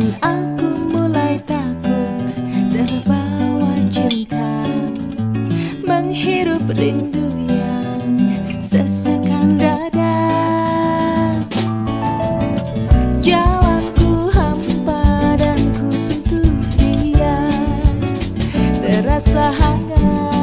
Dan aku mulai takut terbawa cinta Menghirup rindu yang sesakan dada. Jalanku hampa dan ku sentuh dia Terasa hangat.